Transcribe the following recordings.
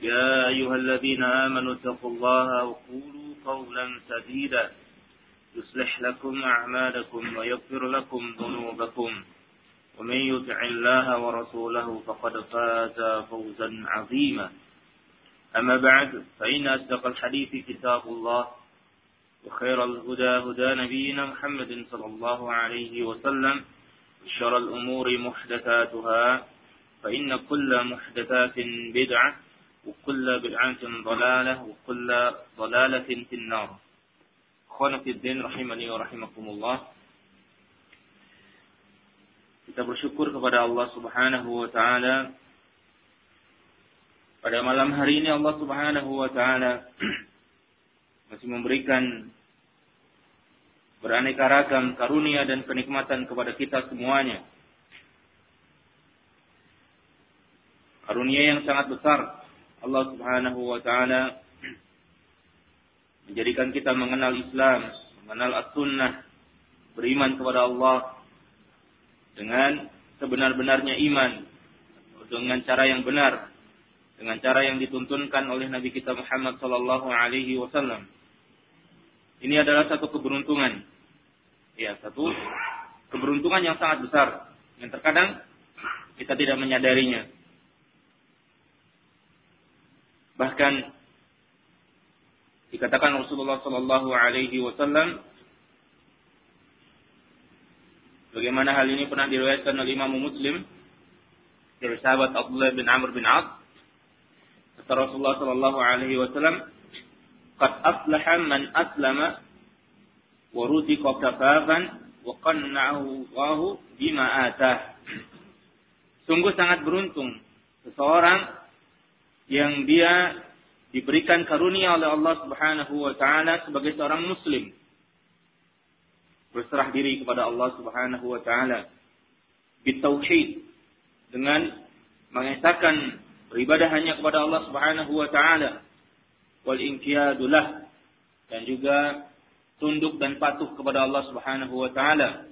يا أيها الذين آمنوا اتقوا الله وقولوا قولا سديدا. يصلح لكم أعمالكم ويغفر لكم ذنوبكم. ومن يطع الله ورسوله فقد فاز فوزا عظيما. أما بعد فإن أصدق الحديث كتاب الله وخير الهدى هدى نبينا محمد صلى الله عليه وسلم وشر الأمور محدثاتها فإن كل محدثات بدعة وكل بدعة ضلالة وكل ضلالة في النار Khana Fiddin rahimani wa rahimakumullah Kita bersyukur kepada Allah subhanahu wa ta'ala Pada malam hari ini Allah subhanahu wa ta'ala Masih memberikan Beraneka ragam karunia dan kenikmatan kepada kita semuanya Karunia yang sangat besar Allah Subhanahu wa taala menjadikan kita mengenal Islam, mengenal As-Sunnah, beriman kepada Allah dengan sebenar-benarnya iman, dengan cara yang benar, dengan cara yang dituntunkan oleh Nabi kita Muhammad sallallahu alaihi wasallam. Ini adalah satu keberuntungan. Ya, satu keberuntungan yang sangat besar yang terkadang kita tidak menyadarinya. Bahkan dikatakan Rasulullah Sallallahu Alaihi Wasallam bagaimana hal ini pernah diriwayatkan oleh Imam Muslim dari sahabat Abdullah bin Amr bin Ad kata Rasulullah Sallallahu Alaihi Wasallam qad aflaha man aslama wa ruziqa kafafan wa qanna'ahu Allahu bima atah. Sungguh sangat beruntung seseorang yang dia diberikan karunia oleh Allah Subhanahu wa taala sebagai seorang muslim. Berserah diri kepada Allah Subhanahu wa taala. Bitauhid. Dengan mengesahkan beribadah hanya kepada Allah Subhanahu wa taala. Wal inqiyadulah dan juga tunduk dan patuh kepada Allah Subhanahu wa taala.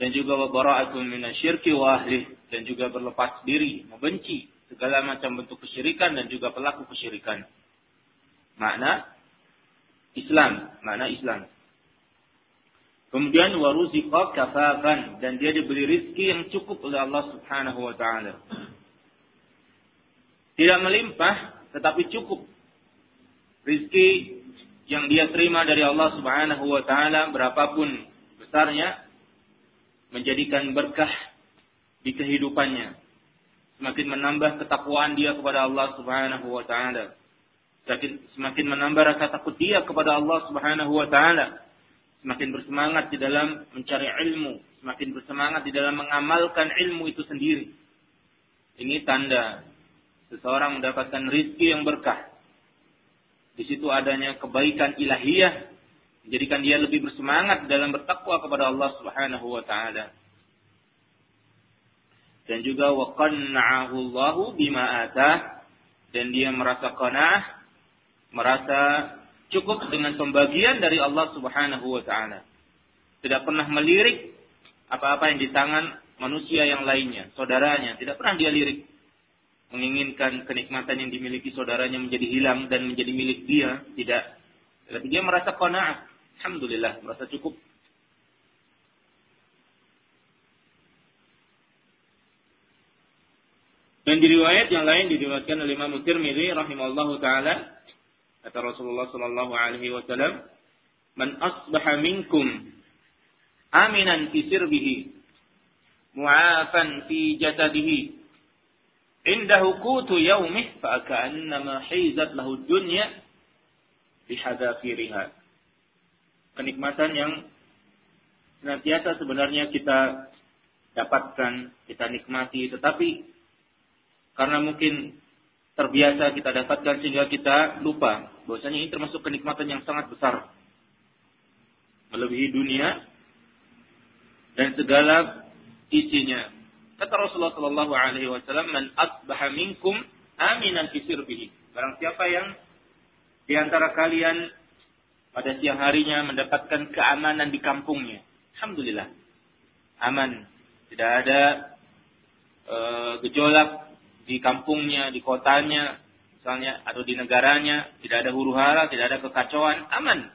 Dan juga wa bara'atun minasyirki wa ahli dan juga berlepas diri membenci segala macam bentuk kesyirikan dan juga pelaku kesyirikan. Makna Islam, makna Islam. Kemudian waruziqa kafafan dan dia diberi rizki yang cukup oleh Allah Subhanahu wa taala. Tidak melimpah tetapi cukup. Rizki yang dia terima dari Allah Subhanahu wa taala berapapun besarnya menjadikan berkah di kehidupannya semakin menambah ketakwaan dia kepada Allah Subhanahu wa taala. Semakin, semakin menambah rasa takut dia kepada Allah Subhanahu wa taala. Semakin bersemangat di dalam mencari ilmu, semakin bersemangat di dalam mengamalkan ilmu itu sendiri. Ini tanda seseorang mendapatkan rizki yang berkah. Di situ adanya kebaikan ilahiyah menjadikan dia lebih bersemangat dalam bertakwa kepada Allah Subhanahu wa taala dan juga wa Allahu bima atah dan dia merasa qanaah merasa cukup dengan pembagian dari Allah Subhanahu wa taala. Tidak pernah melirik apa-apa yang di tangan manusia yang lainnya, saudaranya, tidak pernah dia lirik. Menginginkan kenikmatan yang dimiliki saudaranya menjadi hilang dan menjadi milik dia, tidak. Tapi dia merasa qanaah. Alhamdulillah, merasa cukup Dan di riwayat yang lain diriwayatkan oleh Imam Tirmidzi rahimallahu taala kata Rasulullah sallallahu alaihi wasallam, "Man asbaha minkum aminan fi sirbihi mu'afan fi jasadihi indahu qutu yaumih fa ka'annama hizat lahu dunya bihadafiriha." Kenikmatan yang senantiasa sebenarnya kita dapatkan, kita nikmati, tetapi karena mungkin terbiasa kita dapatkan sehingga kita lupa bahwasanya ini termasuk kenikmatan yang sangat besar melebihi dunia dan segala isinya. Kata Rasulullah Shallallahu Alaihi Wasallam, "Man asbaha minkum aminan fi sirbihi." Barang siapa yang di antara kalian pada siang harinya mendapatkan keamanan di kampungnya, alhamdulillah, aman, tidak ada uh, gejolak, di kampungnya, di kotanya, misalnya atau di negaranya, tidak ada huru hara, tidak ada kekacauan, aman.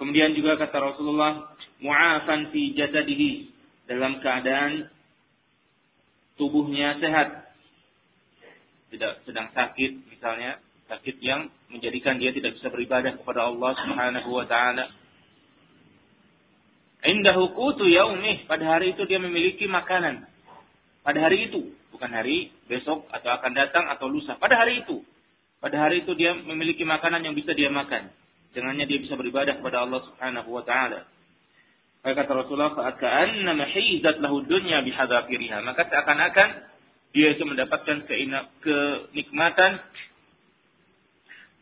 Kemudian juga kata Rasulullah, mu'afan fi jasadihi dalam keadaan tubuhnya sehat. Tidak sedang sakit misalnya, sakit yang menjadikan dia tidak bisa beribadah kepada Allah Subhanahu wa taala. Indahu qutu yaumih, pada hari itu dia memiliki makanan pada hari itu, bukan hari besok atau akan datang atau lusa. Pada hari itu. Pada hari itu dia memiliki makanan yang bisa dia makan. Dengannya dia bisa beribadah kepada Allah Subhanahu wa taala. Kata Rasulullah, "Fa'aka'anna mahizat lahu dunya bihadzafiriha." Maka seakan-akan dia itu mendapatkan kenikmatan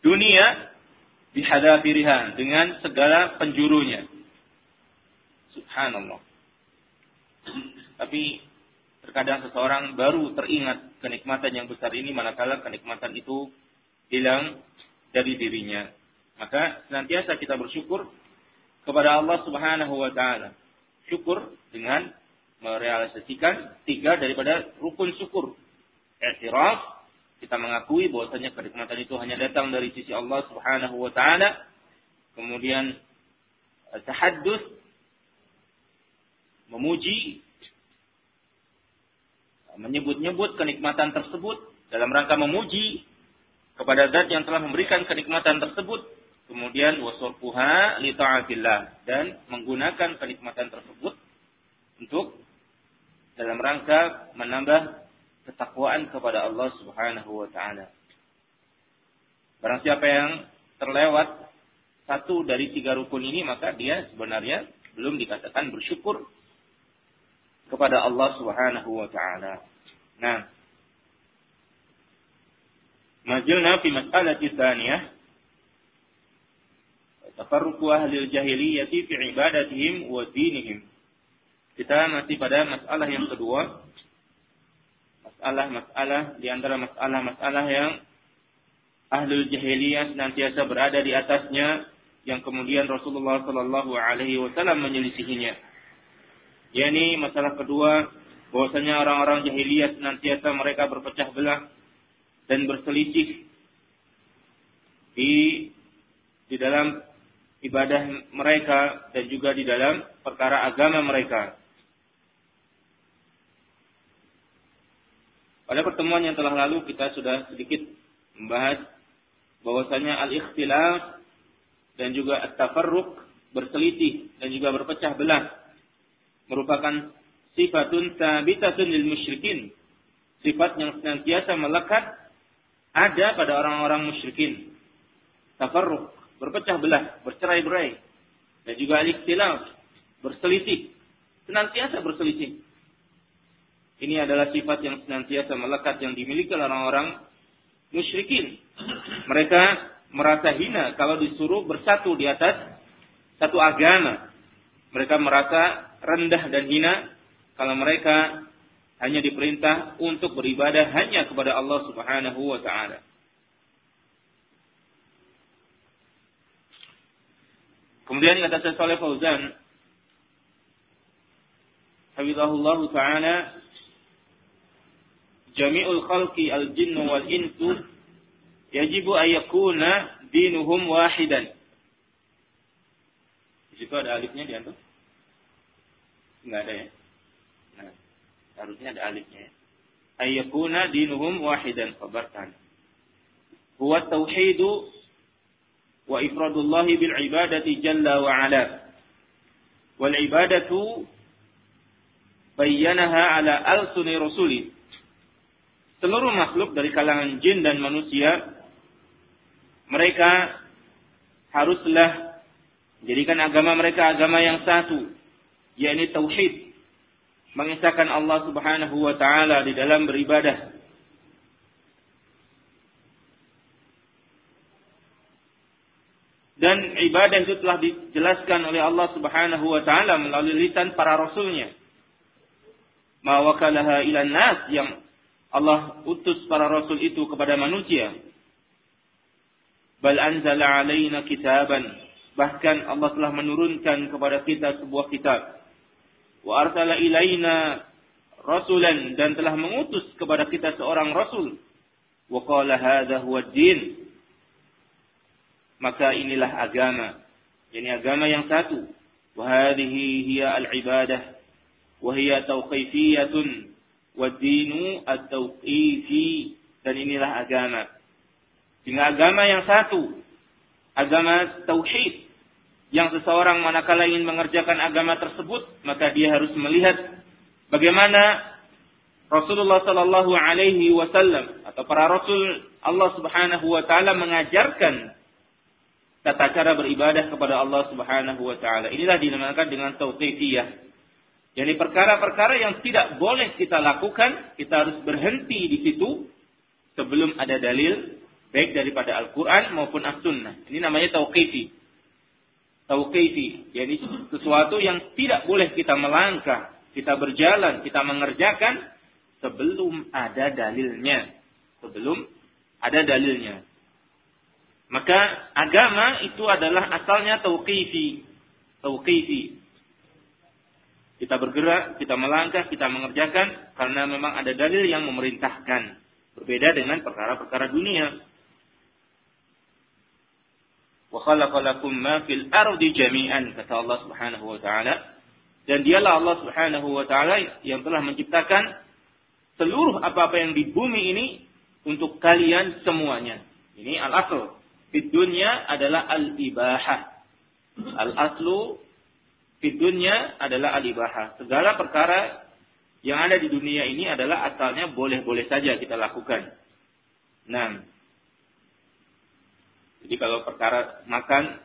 dunia bihadzafiriha dengan segala penjurunya. Subhanallah. Tapi Terkadang seseorang baru teringat kenikmatan yang besar ini manakala kenikmatan itu hilang dari dirinya. Maka senantiasa kita bersyukur kepada Allah Subhanahu wa taala. Syukur dengan merealisasikan tiga daripada rukun syukur. I'tiraf, kita mengakui bahwasanya kenikmatan itu hanya datang dari sisi Allah Subhanahu wa taala. Kemudian tahaddus memuji menyebut-nyebut kenikmatan tersebut dalam rangka memuji kepada zat yang telah memberikan kenikmatan tersebut kemudian wasurfuha li ta'atillah dan menggunakan kenikmatan tersebut untuk dalam rangka menambah ketakwaan kepada Allah Subhanahu wa taala. Barang siapa yang terlewat satu dari tiga rukun ini maka dia sebenarnya belum dikatakan bersyukur kepada Allah Subhanahu wa taala. Nah, Majulna fi mas'alati tsaniyah tafarruqu ahli al-jahiliyyah fi ibadatihim wa dinihim. Kita masih pada masalah yang kedua. Masalah-masalah di antara masalah-masalah yang ahlul jahiliyah senantiasa berada di atasnya yang kemudian Rasulullah Shallallahu alaihi wasallam menyelisihinya yakni masalah kedua bahwasanya orang-orang jahiliyah senantiasa mereka berpecah belah dan berselisih di di dalam ibadah mereka dan juga di dalam perkara agama mereka. Pada pertemuan yang telah lalu kita sudah sedikit membahas bahwasanya al-ikhtilaf dan juga at-tafarruq berselisih dan juga berpecah belah merupakan sifatun tabitatun lil musyrikin. Sifat yang senantiasa melekat ada pada orang-orang musyrikin. Tafarruq, berpecah belah, bercerai-berai. Dan juga al-ikhtilaf, berselisih. Senantiasa berselisih. Ini adalah sifat yang senantiasa melekat yang dimiliki orang-orang musyrikin. Mereka merasa hina kalau disuruh bersatu di atas satu agama. Mereka merasa rendah dan hina kalau mereka hanya diperintah untuk beribadah hanya kepada Allah Subhanahu wa taala. Kemudian kata Syekh Saleh Fauzan, Hafizahullah taala, jami'ul khalqi al-jinnu wal insu yajibu ayakuna dinuhum wahidan. Di situ ada alifnya di antum? Enggak ada ya? Nah, harusnya ada alifnya ya. ayyakuna dinuhum wahidan khabarkan. Huwa tauhidu wa ifradullahi bil ibadati jalla wa ala. Wal ibadatu bayyanaha ala al-suni rasuli. Seluruh makhluk dari kalangan jin dan manusia mereka haruslah menjadikan agama mereka agama yang satu, yakni tauhid. Mengisahkan Allah Subhanahu wa taala di dalam beribadah. Dan ibadah itu telah dijelaskan oleh Allah Subhanahu wa taala melalui lisan para rasulnya. Ma wakalaha ilan nas yang Allah utus para rasul itu kepada manusia. Bal anzala alaina kitaban Bahkan Allah telah menurunkan kepada kita sebuah kitab. Wa arsala ilaina rasulan dan telah mengutus kepada kita seorang rasul. Wa qala hadha huwa din. Maka inilah agama. Ini agama yang satu. Wa hadhihi hiya al-ibadah. Wa hiya tawqifiyatun. Wa dinu at-tawqifi. Dan inilah agama. Sehingga agama yang satu. Agama tauhid yang seseorang manakala ingin mengerjakan agama tersebut, maka dia harus melihat bagaimana Rasulullah Sallallahu Alaihi Wasallam atau para Rasul Allah Subhanahu Wa Taala mengajarkan tata cara beribadah kepada Allah Subhanahu Wa Taala. Inilah dinamakan dengan tauqifiyah. Jadi perkara-perkara yang tidak boleh kita lakukan, kita harus berhenti di situ sebelum ada dalil baik daripada Al-Quran maupun As-Sunnah. Ini namanya tauqifi tauqifi, yakni sesuatu yang tidak boleh kita melangkah, kita berjalan, kita mengerjakan sebelum ada dalilnya. Sebelum ada dalilnya. Maka agama itu adalah asalnya tauqifi. Tauqifi. Kita bergerak, kita melangkah, kita mengerjakan karena memang ada dalil yang memerintahkan. Berbeda dengan perkara-perkara dunia wa khalaqalakum ma fil ardi jami'an kata Allah Subhanahu wa taala dan dialah Allah Subhanahu wa taala yang telah menciptakan seluruh apa-apa yang di bumi ini untuk kalian semuanya. Ini al-asl. Di dunia adalah al-ibahah. Al-aslu di dunia adalah al-ibahah. Segala perkara yang ada di dunia ini adalah asalnya boleh-boleh saja kita lakukan. Nah, jadi kalau perkara makan,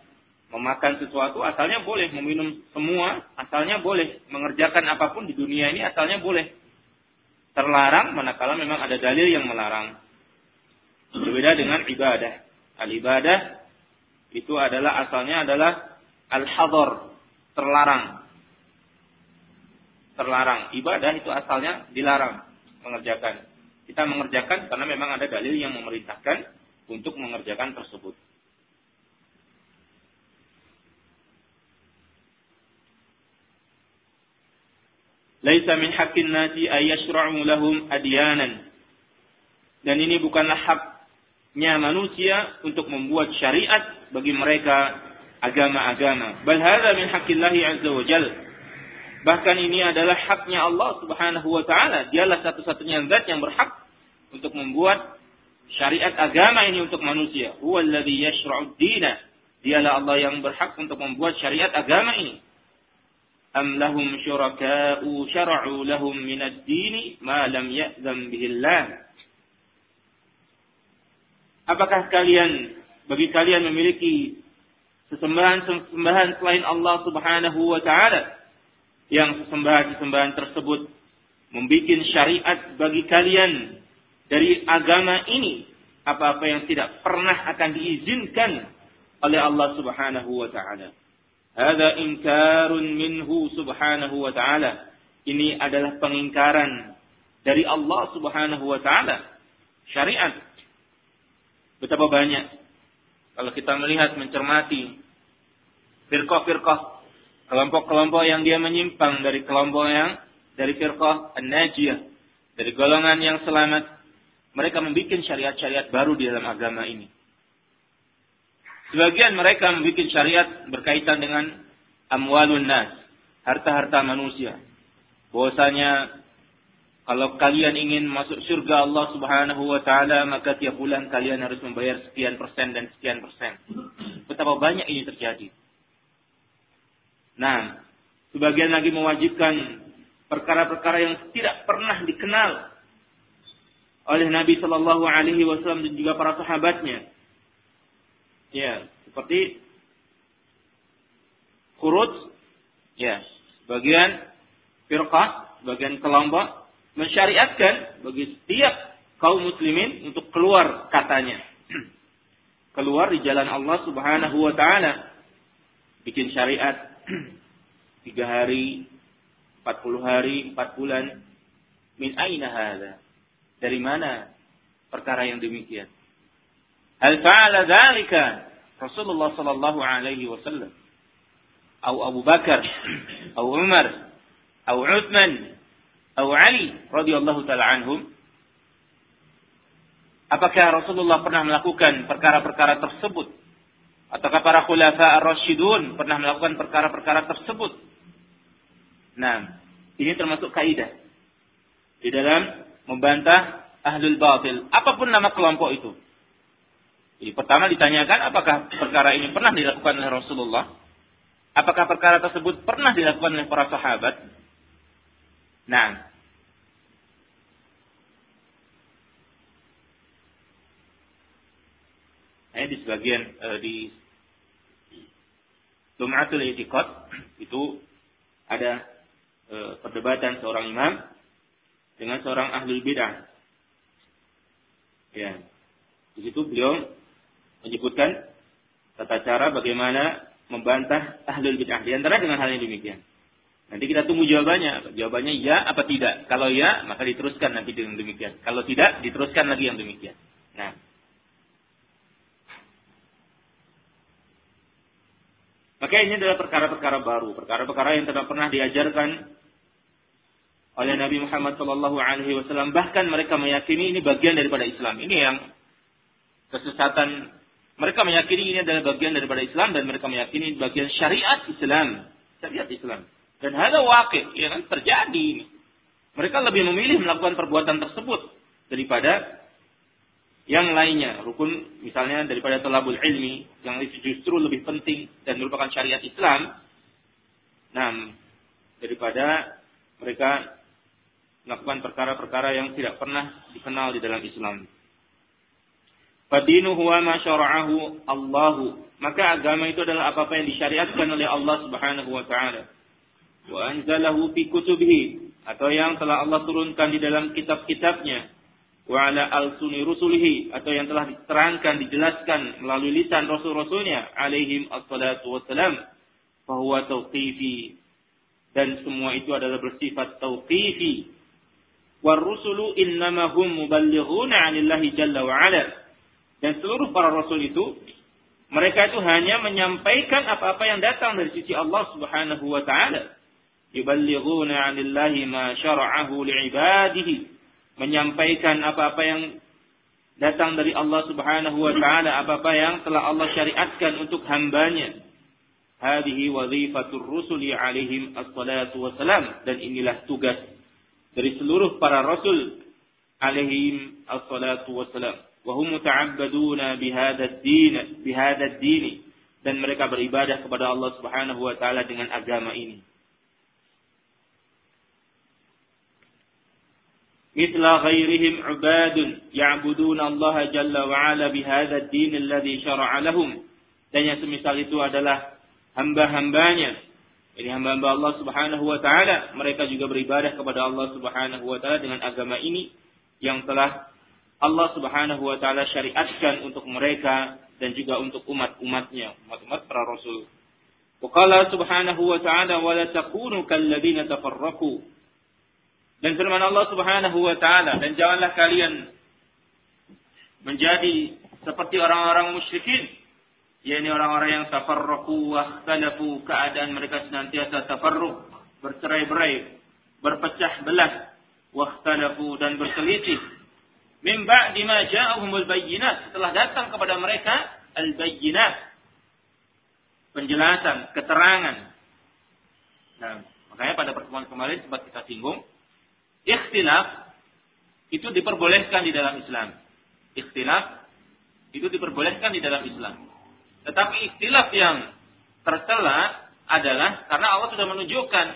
memakan sesuatu asalnya boleh, meminum semua asalnya boleh, mengerjakan apa pun di dunia ini asalnya boleh. Terlarang manakala memang ada dalil yang melarang. Berbeda dengan ibadah. Al-ibadah itu adalah asalnya adalah al-hadar, terlarang. Terlarang. Ibadah itu asalnya dilarang mengerjakan. Kita mengerjakan karena memang ada dalil yang memerintahkan untuk mengerjakan tersebut. Laisa min haqqin nasi ayyashra'u lahum adyanan. Dan ini bukanlah haknya manusia untuk membuat syariat bagi mereka agama-agama. Bal hadza min haqqillahi azza wa jal. Bahkan ini adalah haknya Allah Subhanahu wa taala. Dialah satu-satunya zat yang berhak untuk membuat syariat agama ini untuk manusia. Huwallazi yashra'u dina. Dialah Allah yang berhak untuk membuat syariat agama ini. أم لهم شركاء شرعوا لهم من الدين ما لم يأذن به الله Apakah kalian bagi kalian memiliki sesembahan-sesembahan selain Allah Subhanahu wa taala yang sesembahan-sesembahan tersebut membuat syariat bagi kalian dari agama ini apa-apa yang tidak pernah akan diizinkan oleh Allah Subhanahu wa taala. Hada inkarun minhu subhanahu wa ta'ala. Ini adalah pengingkaran dari Allah subhanahu wa ta'ala. Syariat. Betapa banyak. Kalau kita melihat, mencermati. Firqah-firqah. Kelompok-kelompok yang dia menyimpang dari kelompok yang dari firqah an-najiyah. Dari golongan yang selamat. Mereka membuat syariat-syariat baru di dalam agama ini. Sebagian mereka membuat syariat berkaitan dengan amwalun nas, harta-harta manusia. Bahwasanya Kalau kalian ingin masuk surga Allah Subhanahu wa taala, maka tiap bulan kalian harus membayar sekian persen dan sekian persen. Betapa banyak ini terjadi. Nah, sebagian lagi mewajibkan perkara-perkara yang tidak pernah dikenal oleh Nabi Shallallahu Alaihi Wasallam dan juga para sahabatnya. Ya, seperti kurut, ya, bagian firqah, bagian kelompok mensyariatkan bagi setiap kaum muslimin untuk keluar katanya. keluar di jalan Allah Subhanahu wa taala. Bikin syariat tiga hari, empat puluh hari, empat bulan. Min aina hadha? Dari mana perkara yang demikian? Hal fa'ala dzalika Rasulullah sallallahu alaihi wasallam? Atau Abu Bakar atau Umar atau Uthman atau Ali radhiyallahu taala anhum? Apakah Rasulullah pernah melakukan perkara-perkara tersebut? Ataukah para khulafa ar-rasyidun pernah melakukan perkara-perkara tersebut? Nah ini termasuk kaidah di dalam membantah ahlul batil. Apa pun nama kelompok itu jadi pertama ditanyakan apakah perkara ini pernah dilakukan oleh Rasulullah apakah perkara tersebut pernah dilakukan oleh para sahabat nah eh, di sebagian eh, di Lum'atul Itiqad itu ada eh, perdebatan seorang imam dengan seorang ahli bid'ah. Ya. Di situ beliau menyebutkan tata cara bagaimana membantah ahli bid'ah di antara dengan hal yang demikian. Nanti kita tunggu jawabannya. Jawabannya ya apa tidak. Kalau ya, maka diteruskan nanti dengan demikian. Kalau tidak, diteruskan lagi yang demikian. Nah, Maka ini adalah perkara-perkara baru, perkara-perkara yang tidak pernah diajarkan oleh Nabi Muhammad Shallallahu Alaihi Wasallam. Bahkan mereka meyakini ini bagian daripada Islam. Ini yang kesesatan. Mereka meyakini ini adalah bagian daripada Islam dan mereka meyakini bagian syariat Islam, syariat Islam. Dan ada wakil, ya kan terjadi. Mereka lebih memilih melakukan perbuatan tersebut daripada yang lainnya, rukun misalnya daripada talabul ilmi, yang itu justru lebih penting dan merupakan syariat Islam, nah, daripada mereka melakukan perkara-perkara yang tidak pernah dikenal di dalam Islam. Fadinu huwa ma syara'ahu Allahu. Maka agama itu adalah apa-apa yang disyariatkan oleh Allah Subhanahu wa taala. Wa anzalahu fi kutubihi. Atau yang telah Allah turunkan di dalam kitab-kitabnya. Wa ala al-suni rusulihi. Atau yang telah diterangkan dijelaskan melalui lisan rasul-rasulnya. Alaihim assalatu wassalam. Bahwa tauqifi dan semua itu adalah bersifat tauqifi war rusulu innama hum muballighuna 'anillahi jalla wa ala dan seluruh para rasul itu mereka itu hanya menyampaikan apa-apa yang datang dari sisi Allah Subhanahu wa taala yuballighuna 'anillahi ma syara'ahu li'ibadihi menyampaikan apa-apa yang datang dari Allah Subhanahu wa taala, apa-apa yang telah Allah syariatkan untuk hambanya. Hadhihi wazifatur rusuli alaihim assalatu wassalam dan inilah tugas dari seluruh para rasul alaihim assalatu wassalam wahum muta'abbaduna bihadha ad-din bihadha dan mereka beribadah kepada Allah Subhanahu wa taala dengan agama ini. Mithla ghairihim ubadun ya'buduna Allah jalla wa ala bihadha ad-din alladhi syara'a lahum. Dan yang semisal itu adalah hamba-hambanya. Ini hamba-hamba Allah Subhanahu wa taala, mereka juga beribadah kepada Allah Subhanahu wa taala dengan agama ini yang telah Allah Subhanahu wa taala syariatkan untuk mereka dan juga untuk umat-umatnya umat-umat para rasul. Wa qala subhanahu wa ta'ala wa la takunu kalladzina tafarraqu. Dan firman Allah Subhanahu wa taala dan janganlah kalian menjadi seperti orang-orang musyrikin. Yakni orang-orang yang tafarraqu wa ikhtalafu keadaan mereka senantiasa tafarruq bercerai-berai berpecah belah wa ikhtalafu dan berselisih min ba'di ma ja'ahumul setelah datang kepada mereka al-bayyinat penjelasan keterangan nah makanya pada pertemuan kemarin sempat kita singgung ikhtilaf itu diperbolehkan di dalam Islam. Ikhtilaf itu diperbolehkan di dalam Islam. Tetapi ikhtilaf yang tercela adalah karena Allah sudah menunjukkan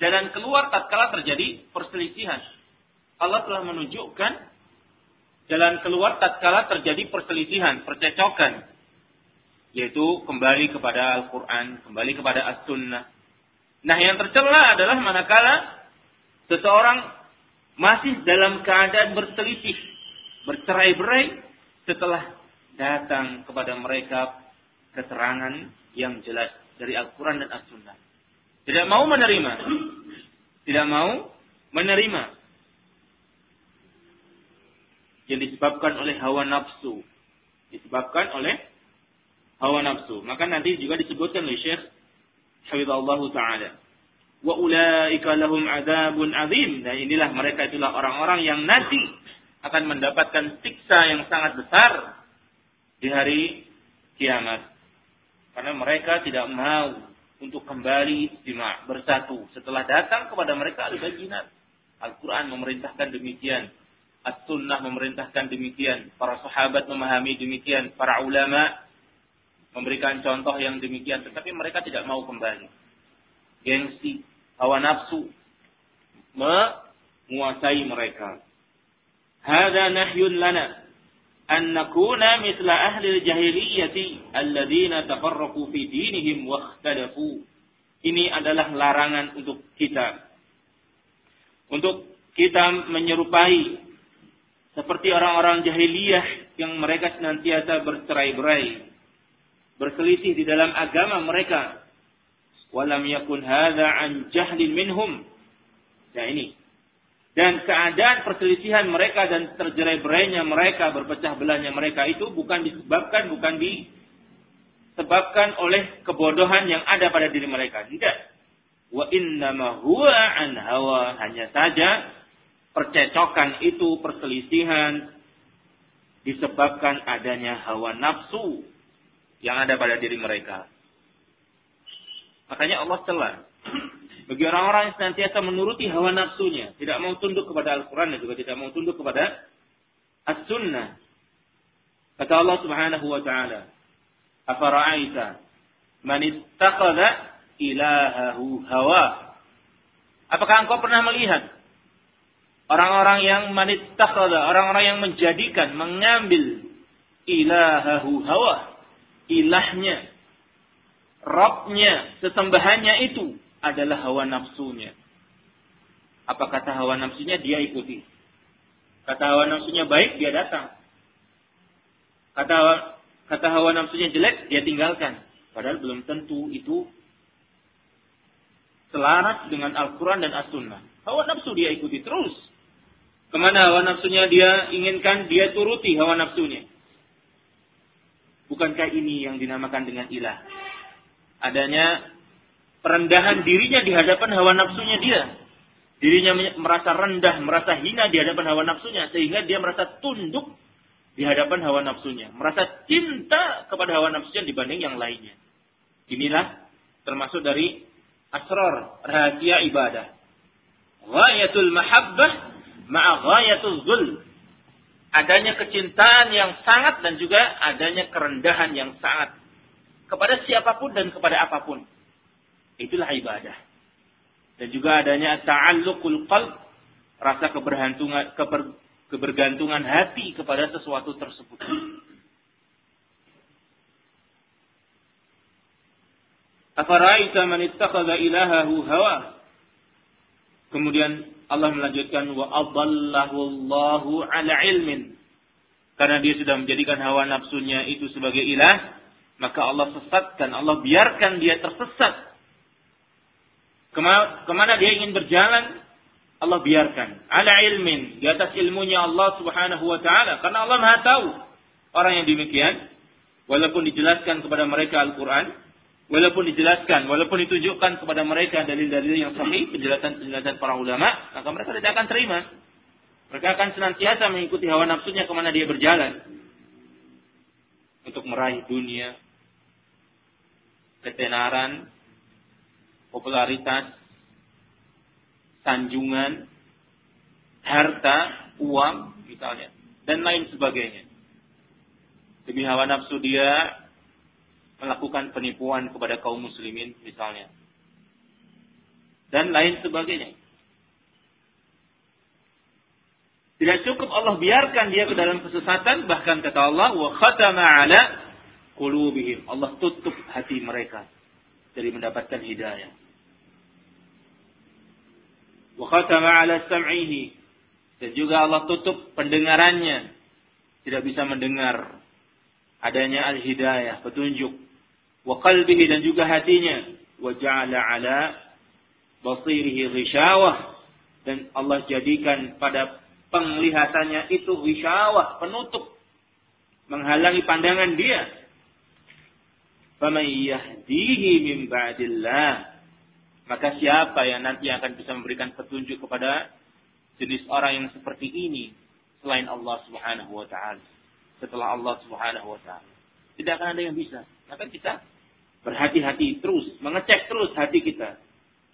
jalan keluar tatkala terjadi perselisihan. Allah telah menunjukkan jalan keluar tatkala terjadi perselisihan, percecokan. Yaitu kembali kepada Al-Quran, kembali kepada As-Sunnah. Nah yang tercela adalah manakala seseorang masih dalam keadaan berselisih, bercerai-berai setelah datang kepada mereka keterangan yang jelas dari Al-Quran dan As-Sunnah. Tidak mau menerima. Tidak mau menerima. Yang disebabkan oleh hawa nafsu. Disebabkan oleh hawa nafsu. Maka nanti juga disebutkan oleh Syekh Hafizahullah Ta'ala. Wa ulaika lahum adabun azim. Dan inilah mereka itulah orang-orang yang nanti akan mendapatkan siksa yang sangat besar di hari kiamat. Karena mereka tidak mau untuk kembali istima bersatu setelah datang kepada mereka al-bayyinat. Al-Quran memerintahkan demikian. As-Sunnah memerintahkan demikian, para sahabat memahami demikian, para ulama memberikan contoh yang demikian, tetapi mereka tidak mau kembali. Gengsi, hawa nafsu menguasai mereka. Hada nahyun lana an nakuna mithla ahli al-jahiliyyati alladziina tafarraqu fi dinihim wa ikhtalafu. Ini adalah larangan untuk kita. Untuk kita menyerupai seperti orang-orang jahiliyah yang mereka senantiasa bercerai-berai berselisih di dalam agama mereka walam yakun hadza an jahlin minhum nah ini dan keadaan perselisihan mereka dan terjerai-berainya mereka, berpecah belahnya mereka itu bukan disebabkan, bukan disebabkan oleh kebodohan yang ada pada diri mereka. Tidak. Wa innama huwa an hawa. Hanya saja percecokan itu, perselisihan disebabkan adanya hawa nafsu yang ada pada diri mereka. Makanya Allah telah bagi orang-orang yang senantiasa menuruti hawa nafsunya, tidak mau tunduk kepada Al-Quran dan juga tidak mau tunduk kepada As-Sunnah. Kata Allah Subhanahu wa taala, "Afara'aita man ittakhadha ilahahu hawa?" Apakah engkau pernah melihat orang-orang yang manittakhadha, orang-orang yang menjadikan, mengambil ilahahu hawa, ilahnya, Robnya, sesembahannya itu adalah hawa nafsunya. Apa kata hawa nafsunya dia ikuti. Kata hawa nafsunya baik dia datang. Kata hawa, kata hawa nafsunya jelek dia tinggalkan. Padahal belum tentu itu selaras dengan Al-Quran dan As-Sunnah. Hawa nafsu dia ikuti terus. Ke mana hawa nafsunya dia inginkan, dia turuti hawa nafsunya. Bukankah ini yang dinamakan dengan ilah? Adanya perendahan dirinya di hadapan hawa nafsunya dia. Dirinya merasa rendah, merasa hina di hadapan hawa nafsunya. Sehingga dia merasa tunduk di hadapan hawa nafsunya. Merasa cinta kepada hawa nafsunya dibanding yang lainnya. Inilah termasuk dari asrar, rahasia ibadah. Ghayatul mahabbah ma'a ghayatul zul. Adanya kecintaan yang sangat dan juga adanya kerendahan yang sangat. Kepada siapa pun dan kepada apa pun. Itulah ibadah. Dan juga adanya ta'alluqul qalb, rasa kebergantungan keber, kebergantungan hati kepada sesuatu tersebut. Afara'aita man ittakhadha ilahahu hawa? Kemudian Allah melanjutkan wa adallahu Allahu ala ilmin. Karena dia sudah menjadikan hawa nafsunya itu sebagai ilah, maka Allah sesatkan, Allah biarkan dia tersesat Ke mana, ke mana dia ingin berjalan, Allah biarkan. Ala ilmin, di atas ilmunya Allah subhanahu wa ta'ala. Karena Allah maha tahu orang yang demikian. Walaupun dijelaskan kepada mereka Al-Quran. Walaupun dijelaskan, walaupun ditunjukkan kepada mereka dalil-dalil yang sahih, penjelasan-penjelasan para ulama, maka mereka tidak akan terima. Mereka akan senantiasa mengikuti hawa nafsunya ke mana dia berjalan. Untuk meraih dunia, ketenaran, popularitas, sanjungan, harta, uang misalnya dan lain sebagainya. Demi hawa nafsu dia melakukan penipuan kepada kaum muslimin misalnya. Dan lain sebagainya. Tidak cukup Allah biarkan dia ke dalam kesesatan, bahkan kata Allah, wa khatama ala qulubihim. Allah tutup hati mereka dari mendapatkan hidayah. Wa khatama ala sam'ihi. Dan juga Allah tutup pendengarannya. Tidak bisa mendengar adanya al-hidayah, petunjuk. Wa qalbihi dan juga hatinya. Wa ja'ala ala basirihi rishawah. Dan Allah jadikan pada penglihatannya itu wisyawah, penutup. Menghalangi pandangan dia. Faman yahdihi min ba'dillah. Maka siapa yang nanti akan bisa memberikan petunjuk kepada jenis orang yang seperti ini selain Allah Subhanahu wa taala setelah Allah Subhanahu wa taala. Tidak akan ada yang bisa. Maka kita berhati-hati terus, mengecek terus hati kita.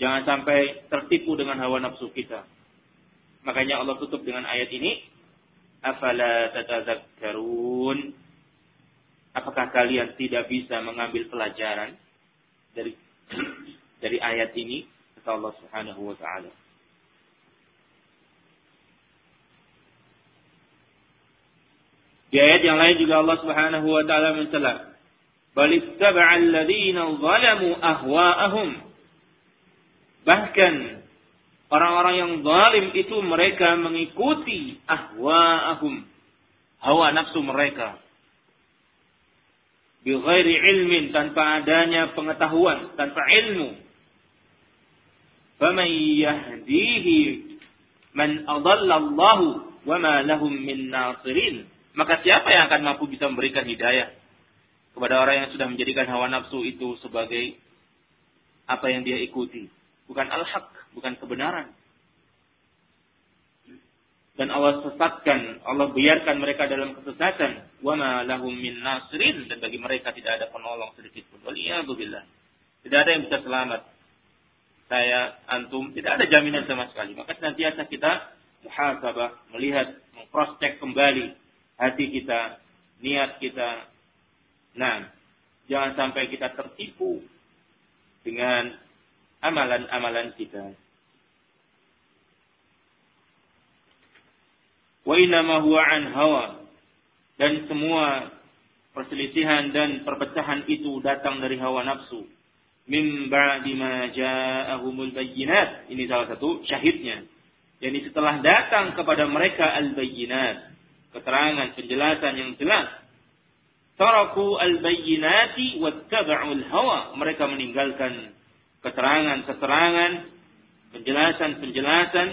Jangan sampai tertipu dengan hawa nafsu kita. Makanya Allah tutup dengan ayat ini, afala tatadzakkarun? Apakah kalian tidak bisa mengambil pelajaran dari dari ayat ini? Kata Allah Subhanahu wa taala. Di ayat yang lain juga Allah Subhanahu wa taala mencela. Bal ittaba'a alladziina zalamu ahwa'ahum. Bahkan orang-orang yang zalim itu mereka mengikuti ahwa'ahum. Hawa nafsu mereka. Bi ghairi ilmin tanpa adanya pengetahuan, tanpa ilmu. Faman yahdihi man adalla Allah wa ma lahum min nasirin maka siapa yang akan mampu bisa memberikan hidayah kepada orang yang sudah menjadikan hawa nafsu itu sebagai apa yang dia ikuti? Bukan al-haq, bukan kebenaran. Dan Allah sesatkan, Allah biarkan mereka dalam kesesatan. Wa ma lahum min nasirin dan bagi mereka tidak ada penolong sedikit pun. Waliyadzubillah. Tidak ada yang bisa selamat. Saya, antum, tidak ada jaminan sama sekali. Maka senantiasa kita muhasabah, melihat, mengcross-check kembali hati kita, niat kita. Nah, jangan sampai kita tertipu dengan amalan-amalan kita. Wa inama huwa an hawa. Dan semua perselisihan dan perpecahan itu datang dari hawa nafsu. Min ba'di ma ja'ahumul bayyinat. Ini salah satu syahidnya. Yani setelah datang kepada mereka al-bayyinat keterangan, penjelasan yang jelas. Taraku al-bayyinati wattaba'ul hawa. Mereka meninggalkan keterangan-keterangan, penjelasan-penjelasan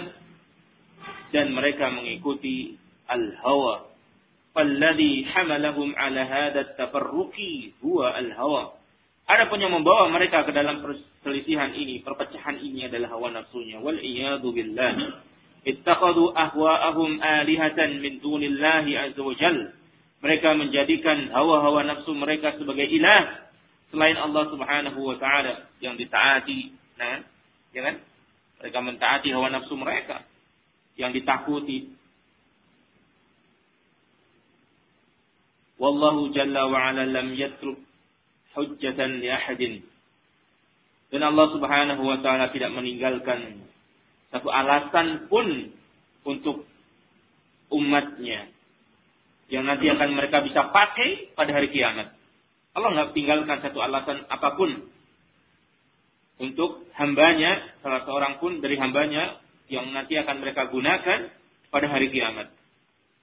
dan mereka mengikuti al-hawa. Falladhi hamalahum ala hadha tafarruqi huwa al-hawa. Ada pun yang membawa mereka ke dalam perselisihan ini, perpecahan ini adalah hawa nafsunya. Wal iyadu billah ittakhadhu ahwa'ahum alihatan min dunillahi azza wa jal. Mereka menjadikan hawa-hawa nafsu mereka sebagai ilah selain Allah Subhanahu wa taala yang ditaati. Nah, ya kan? Mereka mentaati hawa nafsu mereka yang ditakuti. Wallahu jalla wa ala lam yatruk hujjatan li ahadin. Dan Allah Subhanahu wa taala tidak meninggalkan satu alasan pun untuk umatnya yang nanti akan mereka bisa pakai pada hari kiamat. Allah nggak tinggalkan satu alasan apa pun untuk hambanya, salah seorang pun dari hambanya yang nanti akan mereka gunakan pada hari kiamat.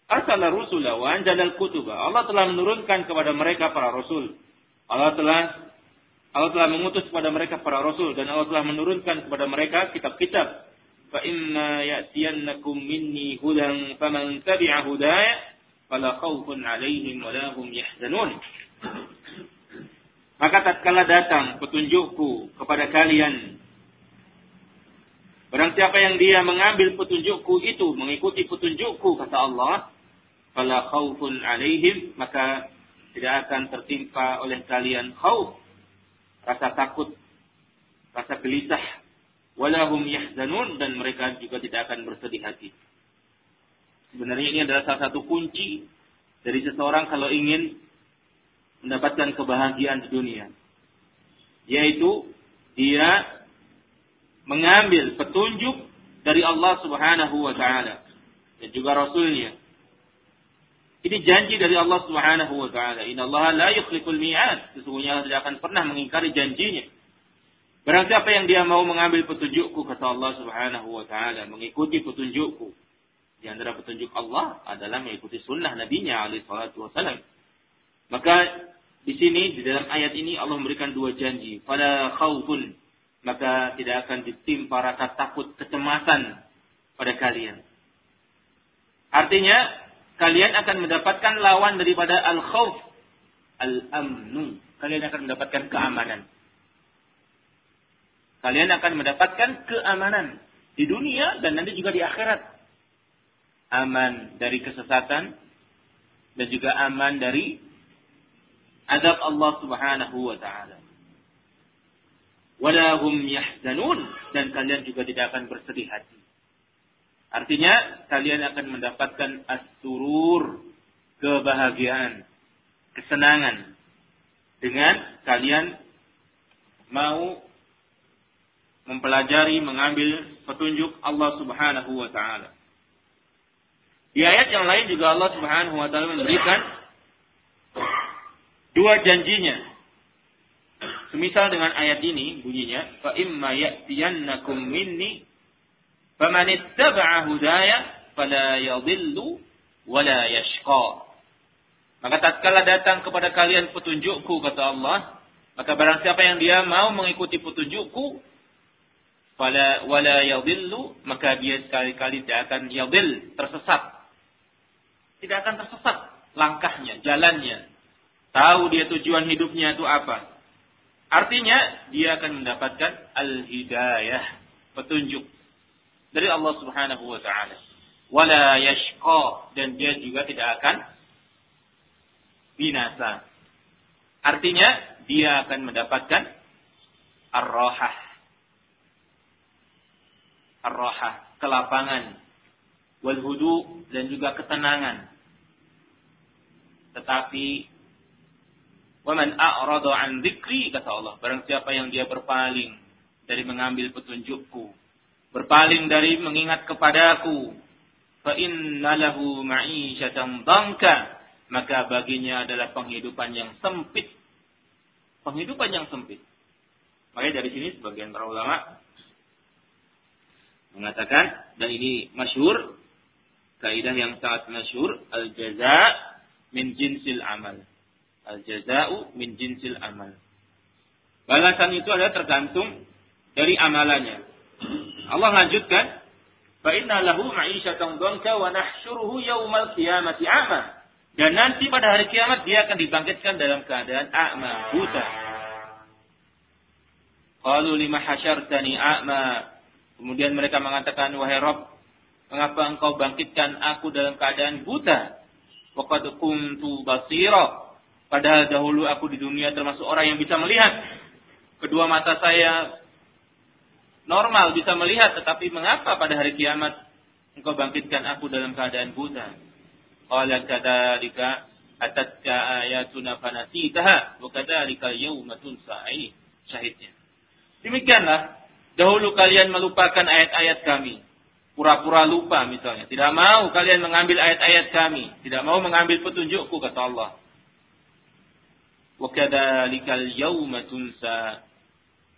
Arsala rusula wa anzalal kutuba. Allah telah menurunkan kepada mereka para rasul. Allah telah Allah telah mengutus kepada mereka para rasul dan Allah telah menurunkan kepada mereka kitab-kitab. Fa inna ya'tiyannakum minni hudan faman tabi'a hudaya fala khaufun 'alaihim wala hum yahzanun. Maka tatkala datang petunjukku kepada kalian Barang siapa yang dia mengambil petunjukku itu, mengikuti petunjukku, kata Allah, fala khaufun alaihim, maka tidak akan tertimpa oleh kalian khawf, rasa takut, rasa gelisah, walahum yahzanun, dan mereka juga tidak akan bersedih hati. Sebenarnya ini adalah salah satu kunci dari seseorang kalau ingin mendapatkan kebahagiaan di dunia. Yaitu dia mengambil petunjuk dari Allah Subhanahu wa taala dan juga rasulnya. Ini janji dari Allah Subhanahu wa taala. Inna Allah la yukhliful mi'ad. Sesungguhnya Allah tidak akan pernah mengingkari janjinya. Barang siapa yang dia mau mengambil petunjukku kata Allah Subhanahu wa taala, mengikuti petunjukku. Di antara petunjuk Allah adalah mengikuti sunnah nabinya alaihi salatu. Maka di sini di dalam ayat ini Allah memberikan dua janji. Pada khaufun maka tidak akan ditimpa rasa takut kecemasan pada kalian. Artinya kalian akan mendapatkan lawan daripada al-khauf, al-amnu. Kalian akan mendapatkan keamanan. Kalian akan mendapatkan keamanan di dunia dan nanti juga di akhirat. Aman dari kesesatan dan juga aman dari azab Allah Subhanahu wa taala. Walahum yahzanun dan kalian juga tidak akan bersedih hati. Artinya kalian akan mendapatkan as-surur, kebahagiaan, kesenangan dengan kalian mau mempelajari, mengambil petunjuk Allah Subhanahu wa taala. Di ayat yang lain juga Allah Subhanahu wa taala memberikan dua janjinya. Semisal dengan ayat ini bunyinya, fa imma ya'tiyannakum minni faman ittaba'a hudaya fala yadhillu wala yashqa. Maka tatkala datang kepada kalian petunjukku kata Allah, maka barang siapa yang dia mau mengikuti petunjukku, Fala wala yadhillu maka dia sekali-kali tidak akan yadil tersesat. Tidak akan tersesat langkahnya, jalannya. Tahu dia tujuan hidupnya itu apa. Artinya dia akan mendapatkan al-hidayah, petunjuk dari Allah Subhanahu wa taala. Wala yashqa dan dia juga tidak akan binasa. Artinya dia akan mendapatkan ar-rahah ar-raha, kelapangan, wal hudu dan juga ketenangan. Tetapi waman a'rada an dzikri kata Allah, barang siapa yang dia berpaling dari mengambil petunjukku, berpaling dari mengingat kepadaku, fa innalahu ma'isyatan dangka, maka baginya adalah penghidupan yang sempit. Penghidupan yang sempit. Makanya dari sini sebagian para ulama mengatakan dan ini masyhur kaidah yang sangat masyhur al jaza min jinsil amal. Al jazau min jinsil amal. Balasan itu adalah tergantung dari amalannya. Allah lanjutkan fa inna lahu ma'isyatan dhanka wa nahsyuruhu yaumal qiyamati a'ma. Dan nanti pada hari kiamat dia akan dibangkitkan dalam keadaan a'ma buta. Qalu lima hasyartani a'ma? Kemudian mereka mengatakan, wahai Rob, mengapa engkau bangkitkan aku dalam keadaan buta? Waqad kuntu basira. Padahal dahulu aku di dunia termasuk orang yang bisa melihat. Kedua mata saya normal bisa melihat, tetapi mengapa pada hari kiamat engkau bangkitkan aku dalam keadaan buta? Qala kadzalika atatka ayatuna fanasitaha wa kadzalika yauma tunsa. Syahidnya. Demikianlah Dahulu kalian melupakan ayat-ayat kami Pura-pura lupa misalnya. Tidak mau kalian mengambil ayat-ayat kami. Tidak mau mengambil petunjukku kata Allah. وَكَذَلِكَ الْيَوْمَ tunsa.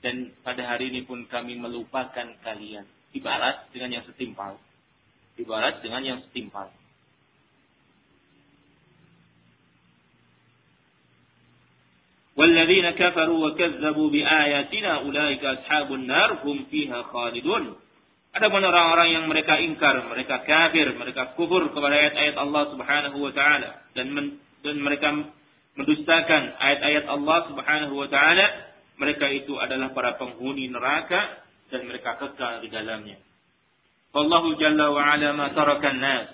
Dan pada hari ini pun kami melupakan kalian. Ibarat dengan yang setimpal. Ibarat dengan yang setimpal. والذين كفروا وكذبوا بآياتنا أولئك أصحاب النار هم فيها خالدون Adapun orang-orang yang mereka ingkar, mereka kafir, mereka kufur kepada ayat-ayat Allah Subhanahu wa taala dan men, dan mereka mendustakan ayat-ayat Allah Subhanahu wa taala, mereka itu adalah para penghuni neraka dan mereka kekal di dalamnya. Wallahu jalla wa ala ma tarakan nas.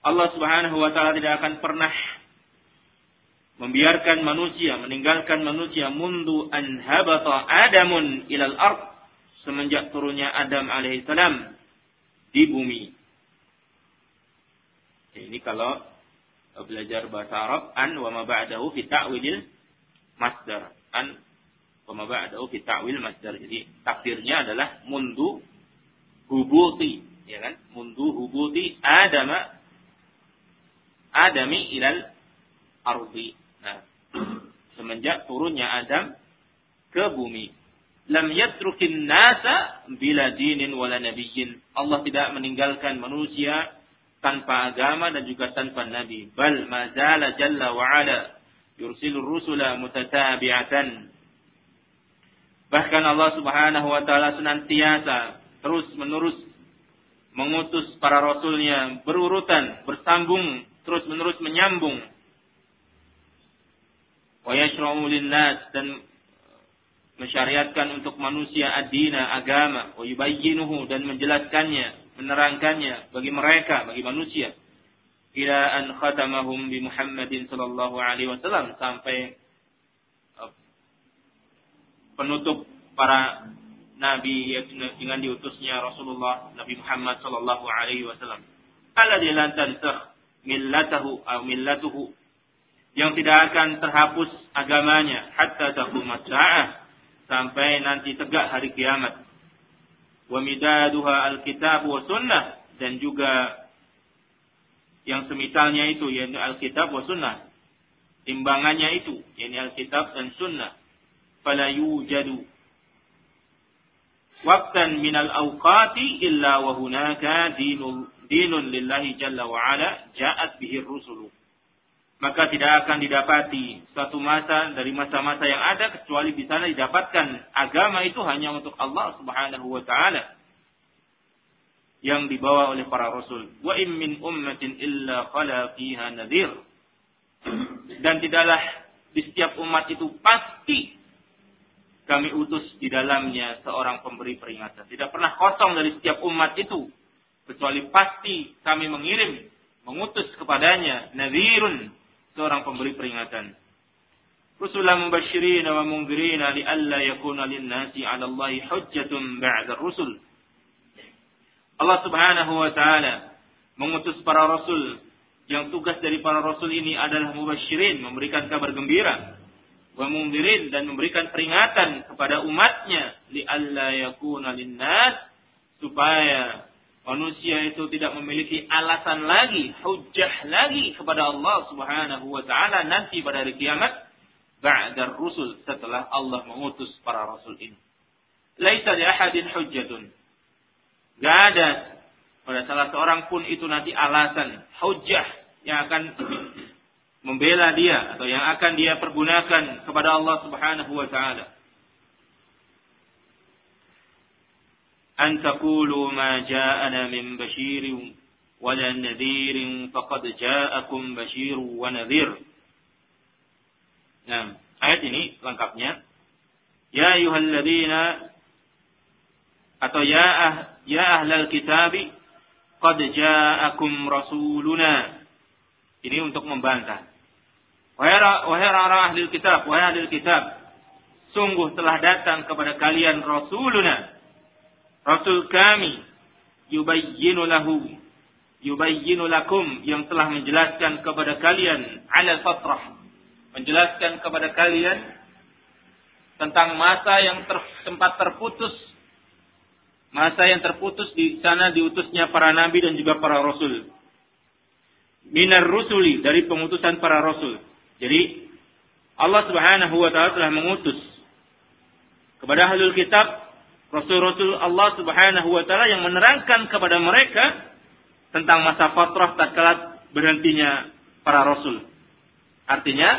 Allah Subhanahu wa taala tidak akan pernah membiarkan manusia, meninggalkan manusia mundu an habata Adamun ilal ard semenjak turunnya Adam alaihissalam di bumi. Ini kalau belajar bahasa Arab an wa ma ba'dahu fi ta'wilil masdar. An wa ma ba'dahu fi ta'wil masdar. Jadi takdirnya adalah mundu hubuti, ya kan? Mundu hubuti adama adami ilal ardi. Nah, semenjak turunnya Adam ke bumi. Lam yatrukin nasa bila dinin wala nabiyyin. Allah tidak meninggalkan manusia tanpa agama dan juga tanpa nabi. Bal mazala jalla wa ala yursilur rusula mutatabi'atan. Bahkan Allah Subhanahu wa taala senantiasa terus menerus mengutus para rasulnya berurutan, bersambung, terus menerus menyambung. Wa yashra'u dan mensyariatkan untuk manusia ad-dina agama. Wa dan menjelaskannya menerangkannya bagi mereka bagi manusia. Ila an khatamahum bi Muhammadin sallallahu alaihi wasallam sampai uh, penutup para nabi dengan diutusnya Rasulullah Nabi Muhammad sallallahu alaihi wasallam. Alladzi lan tansakh millatahu atau millatuhu. Yang tidak akan terhapus agamanya hatta taqumat sa'ah sampai nanti tegak hari kiamat. Wa midaduha alkitab wa sunnah dan juga yang semisalnya itu yaitu alkitab wa sunnah. Timbangannya itu yaitu alkitab dan sunnah. Fala yujadu waqtan minal awqati illa wa hunaka dinul dinun lillahi jalla wa ala ja'at bihi rusulu maka tidak akan didapati suatu masa dari masa-masa yang ada kecuali di sana didapatkan agama itu hanya untuk Allah Subhanahu wa taala yang dibawa oleh para rasul. Wa in min ummatin illa khala fiha nadhir. Dan tidaklah di setiap umat itu pasti kami utus di dalamnya seorang pemberi peringatan. Tidak pernah kosong dari setiap umat itu kecuali pasti kami mengirim mengutus kepadanya nadhirun seorang pemberi peringatan. Rusulan mubashirin wa munzirin alla yakuna lin-nasi 'ala Allah hujjatun ba'da rusul. Allah Subhanahu wa taala mengutus para rasul yang tugas dari para rasul ini adalah mubashirin, memberikan kabar gembira, wa munzirin dan memberikan peringatan kepada umatnya li alla yakuna lin-nas supaya manusia itu tidak memiliki alasan lagi, hujjah lagi kepada Allah Subhanahu wa taala nanti pada hari kiamat ba'da rusul setelah Allah mengutus para rasul ini. Laisa li ahadin hujjatun. Gak ada pada salah seorang pun itu nanti alasan, hujjah yang akan membela dia atau yang akan dia pergunakan kepada Allah Subhanahu wa taala. أن تقولوا ما جاءنا من بشير ولا نذير فقد جاءكم بشير ونذير Nah, ayat ini lengkapnya. Ya ayyuhalladzina atau ya ah ya ahlal kitabi qad ja'akum rasuluna. Ini untuk membantah. Wahai orang ahli kitab, wahai ahli kitab, sungguh telah datang kepada kalian rasuluna, Rasul kami yubayyinu lahu yubayyinu lakum yang telah menjelaskan kepada kalian ala fatrah menjelaskan kepada kalian tentang masa yang ter, sempat terputus masa yang terputus di sana diutusnya para nabi dan juga para rasul. Minar rusuli dari pengutusan para rasul. Jadi Allah Subhanahu wa taala telah mengutus kepada ahlul kitab Rasul-Rasul Allah Subhanahu wa taala yang menerangkan kepada mereka tentang masa fatrah tatkala berhentinya para rasul. Artinya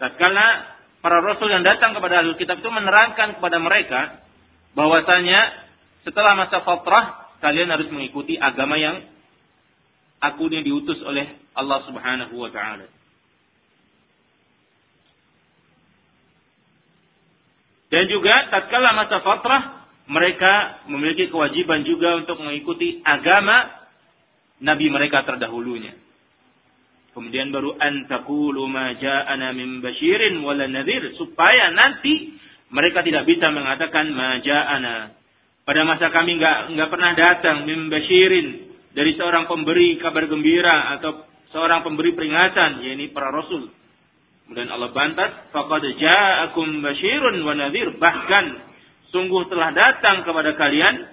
tatkala para rasul yang datang kepada ahli kitab itu menerangkan kepada mereka bahwasanya setelah masa fatrah kalian harus mengikuti agama yang aku ini diutus oleh Allah Subhanahu wa taala. Dan juga tatkala masa fatrah mereka memiliki kewajiban juga untuk mengikuti agama nabi mereka terdahulunya. Kemudian baru antakulu ma ja'ana min basyirin wala nadhir supaya nanti mereka tidak bisa mengatakan ma ja'ana. Pada masa kami enggak enggak pernah datang min basyirin dari seorang pemberi kabar gembira atau seorang pemberi peringatan, yakni para rasul. Kemudian Allah bantah, faqad ja'akum basyirun wa nadhir. Bahkan sungguh telah datang kepada kalian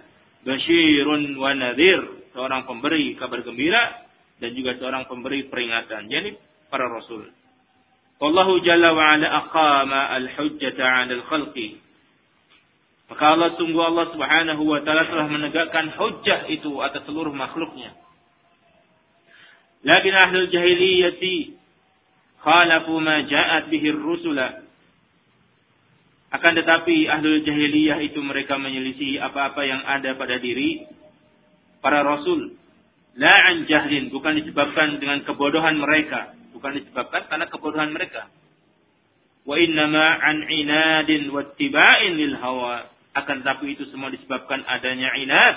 basyirun wa nadhir, seorang pemberi kabar gembira dan juga seorang pemberi peringatan, yakni para rasul. Wallahu jalla wa ala aqama al-hujjata 'ala al-khalqi. Maka Allah sungguh Allah Subhanahu wa taala telah menegakkan hujjah itu atas seluruh makhluknya. Lakin ahlul jahiliyati khalafu ma ja'at bihi rusula. Akan tetapi ahlul jahiliyah itu mereka menyelisih apa-apa yang ada pada diri para rasul. La an jahlin, bukan disebabkan dengan kebodohan mereka, bukan disebabkan karena kebodohan mereka. Wa innama an inadin wattiba'in lil hawa. Akan tetapi itu semua disebabkan adanya inad,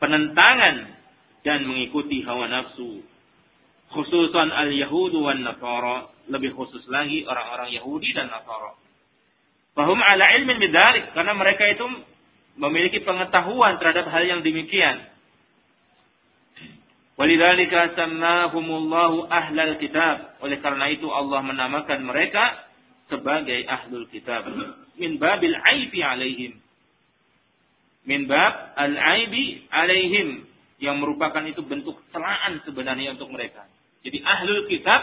penentangan dan mengikuti hawa nafsu khususan al-Yahudu wan Nasara, lebih khusus lagi orang-orang Yahudi dan Nasara. Fahum ala ilmin bidzalik karena mereka itu memiliki pengetahuan terhadap hal yang demikian. Walidzalika sammahumullahu ahlal kitab. Oleh karena itu Allah menamakan mereka sebagai ahlul kitab. Min babil aibi alaihim. Min bab al-aibi alaihim. Yang merupakan itu bentuk celaan sebenarnya untuk mereka. Jadi ahlul kitab,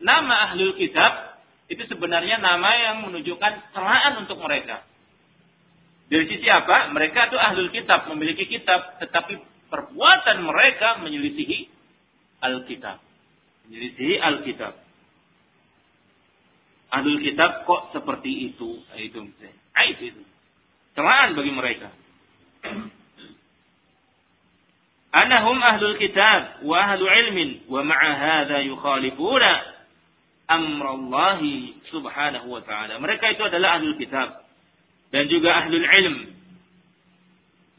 nama ahlul kitab itu sebenarnya nama yang menunjukkan celaan untuk mereka. Dari sisi apa? Mereka itu ahlul kitab, memiliki kitab, tetapi perbuatan mereka menyelisihi Alkitab. Menyelisihi Alkitab. Ahlul kitab kok seperti itu? Itu aib itu. Celaan bagi mereka. Anahum ahlul kitab wa ahlu ilmin wa ma'a hadha yukhalifuna amrallahi subhanahu wa ta'ala. Mereka itu adalah ahlul kitab dan juga ahlul ilm.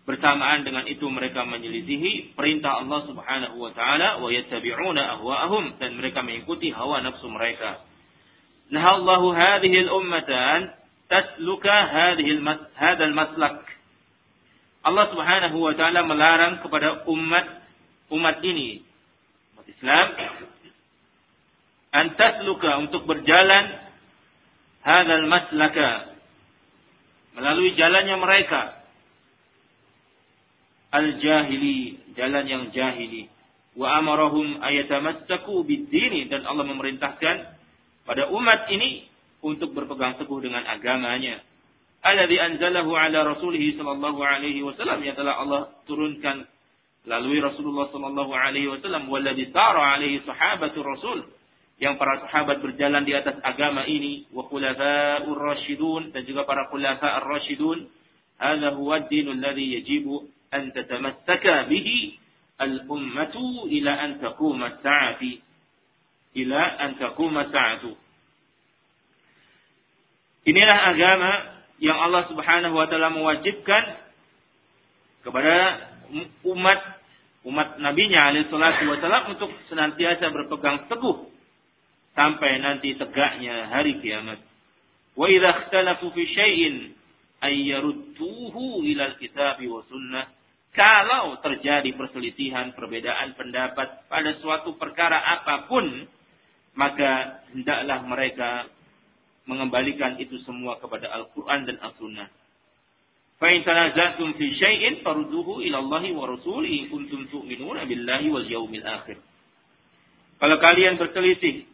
Bersamaan dengan itu mereka menyelisihi perintah Allah Subhanahu wa taala wa yattabi'una ahwa'ahum dan mereka mengikuti hawa nafsu mereka. Nah Allah hadhihi al-ummatan tasluka hadhihi al maslak Allah Subhanahu wa taala melarang kepada umat umat ini umat Islam antasluka untuk berjalan hadzal maslaka melalui jalannya mereka. Al-jahili jalan yang jahili. Wa amarahum ayatamassaku bid-dini dan Allah memerintahkan pada umat ini untuk berpegang teguh dengan agamanya alladhi anzalahu ala rasulih sallallahu alaihi wasallam yang telah Allah turunkan melalui Rasulullah sallallahu alaihi wasallam walladhi sara alaihi sahabatul rasul yang para sahabat berjalan di atas agama ini wa khulafa'ur rasyidun dan juga para khulafa'ur rasyidun hadha huwa ad-din alladhi yajibu an tatamassaka bihi al-ummatu ila an taquma as-sa'ati ila an taquma as-sa'atu Inilah agama yang Allah Subhanahu wa taala mewajibkan kepada umat umat nabinya alaihi salatu wasallam untuk senantiasa berpegang teguh sampai nanti tegaknya hari kiamat. Wa idza ikhtalafu fi syai'in ay yarudduhu ila alkitab wa sunnah. Kalau terjadi perselisihan, perbedaan pendapat pada suatu perkara apa pun, maka hendaklah mereka mengembalikan itu semua kepada Al-Quran dan As-Sunnah. Fa'in tanazatum fi syai'in farudduhu ila Allah wa rasulihi kuntum tu'minuna billahi wal yaumil akhir. Kalau kalian berselisih,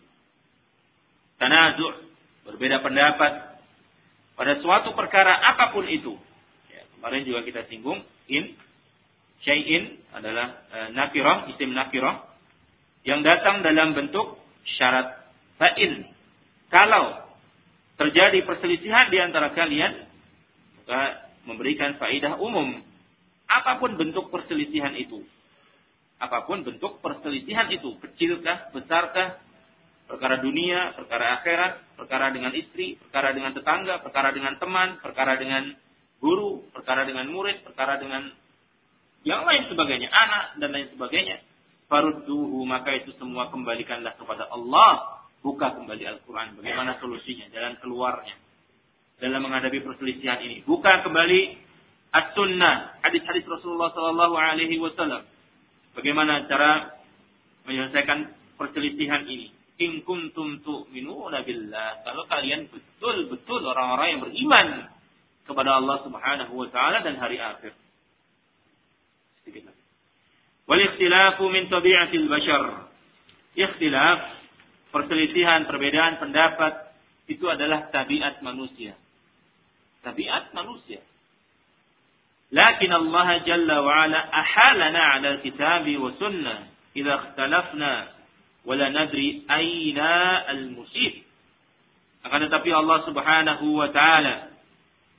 tanazu' berbeda pendapat pada suatu perkara apa pun itu. Ya, kemarin juga kita singgung in syai'in adalah e, nakirah, isim nakirah yang datang dalam bentuk syarat fa'in. Kalau terjadi perselisihan di antara kalian, maka memberikan faidah umum. Apa pun bentuk perselisihan itu. Apa pun bentuk perselisihan itu. Kecilkah, besarkah, perkara dunia, perkara akhirat, perkara dengan istri, perkara dengan tetangga, perkara dengan teman, perkara dengan guru, perkara dengan murid, perkara dengan yang lain sebagainya, anak dan lain sebagainya. Farudduhu maka itu semua kembalikanlah kepada Allah Buka kembali Al-Quran. Bagaimana solusinya, jalan keluarnya. Dalam menghadapi perselisihan ini. Buka kembali As-Sunnah. Hadis-hadis Rasulullah Sallallahu Alaihi Wasallam. Bagaimana cara menyelesaikan perselisihan ini? In kuntum tu'minuna billah. Kalau kalian betul-betul orang-orang yang beriman kepada Allah Subhanahu wa taala dan hari akhir. Sedikit lagi. Wal ikhtilafu min tabi'atil bashar. Ikhtilaf, perselisihan, perbedaan pendapat itu adalah tabiat manusia. Tabiat manusia. Lakin Allah Jalla wa Ala ahalana ala kitabi wa sunnah idza ikhtalafna wala nadri aina al-musib. Akan tetapi Allah Subhanahu wa taala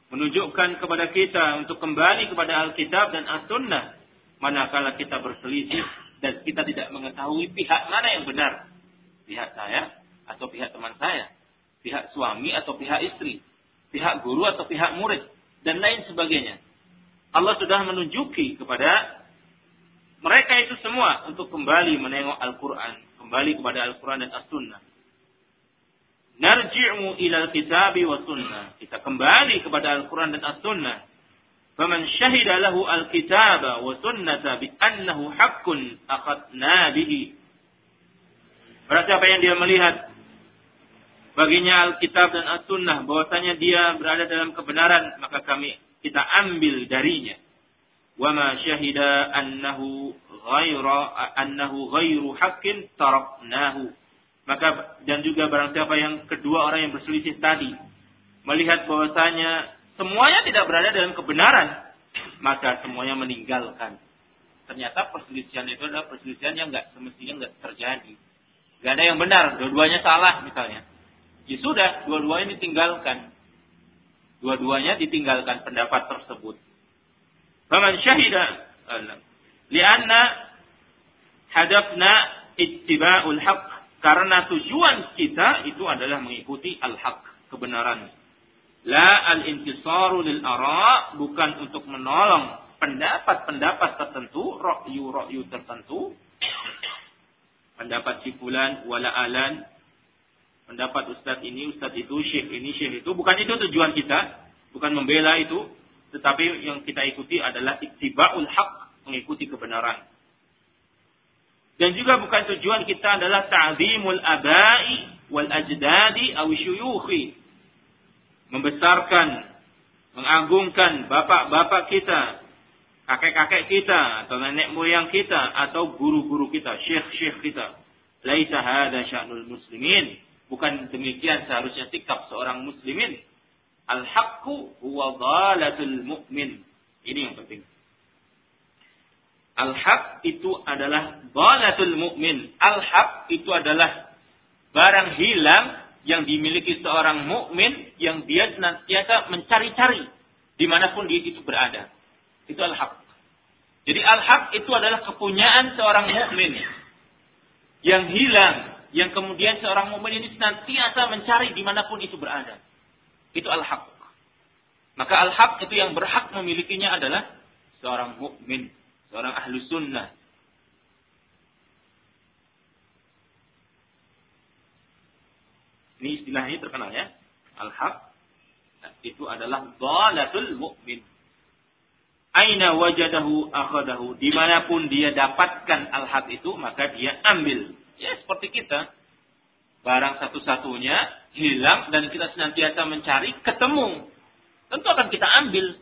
menunjukkan kepada kita untuk kembali kepada Alkitab dan As-Sunnah manakala kita berselisih dan kita tidak mengetahui pihak mana yang benar pihak saya atau pihak teman saya pihak suami atau pihak istri pihak guru atau pihak murid dan lain sebagainya Allah sudah menunjuki kepada mereka itu semua untuk kembali menengok Al-Quran. Kembali kepada Al-Quran dan As-Sunnah. Narji'u ila kitabi wa sunnah. Kita kembali kepada Al-Quran dan As-Sunnah. Faman syahida lahu al-kitaba wa sunnata bi annahu haqqun akhadna bihi. Berarti apa yang dia melihat baginya Alkitab dan As-Sunnah bahwasanya dia berada dalam kebenaran maka kami kita ambil darinya. Wa ma syahida annahu ghaira annahu ghairu haqqin taraknahu. Maka dan juga barang siapa yang kedua orang yang berselisih tadi melihat bahwasanya semuanya tidak berada dalam kebenaran, maka semuanya meninggalkan. Ternyata perselisihan itu adalah perselisihan yang enggak semestinya enggak terjadi. Gak ada yang benar, dua-duanya salah misalnya. Ya sudah, dua-duanya ditinggalkan. Dua-duanya ditinggalkan pendapat tersebut. Faman syahida lianna hadafna ittiba'ul haq karena tujuan kita itu adalah mengikuti al-haq kebenaran la al-intisaru lil ara bukan untuk menolong pendapat-pendapat tertentu ra'yu-ra'yu tertentu pendapat si fulan wala alan pendapat ustadz ini, ustadz itu, syekh ini, syekh itu. Bukan itu tujuan kita. Bukan membela itu. Tetapi yang kita ikuti adalah ittiba'ul haq. Mengikuti kebenaran. Dan juga bukan tujuan kita adalah ta'zimul abai wal ajdadi aw syuyukhi. Membesarkan, mengagungkan bapak-bapak kita, kakek-kakek kita, atau nenek moyang kita, atau guru-guru kita, syekh-syekh kita. Laisa hadha sya'nul muslimin. Bukan demikian seharusnya sikap seorang muslimin. Al-haqqu huwa dhalatul mu'min. Ini yang penting. Al-haq itu adalah dhalatul mu'min. Al-haq itu adalah barang hilang yang dimiliki seorang mukmin yang dia senantiasa mencari-cari di mana pun dia itu berada. Itu al-haq. Jadi al-haq itu adalah kepunyaan seorang mukmin yang hilang yang kemudian seorang mukmin ini senantiasa mencari di mana pun itu berada. Itu al-haq. Maka al-haq itu yang berhak memilikinya adalah seorang mukmin, seorang ahlu sunnah. Ini istilahnya terkenal ya. Al-haq itu adalah dhalatul mukmin. Aina wajadahu akhadahu. Di mana pun dia dapatkan al-haq itu, maka dia ambil. Ya seperti kita. Barang satu-satunya hilang dan kita senantiasa mencari, ketemu. Tentu akan kita ambil.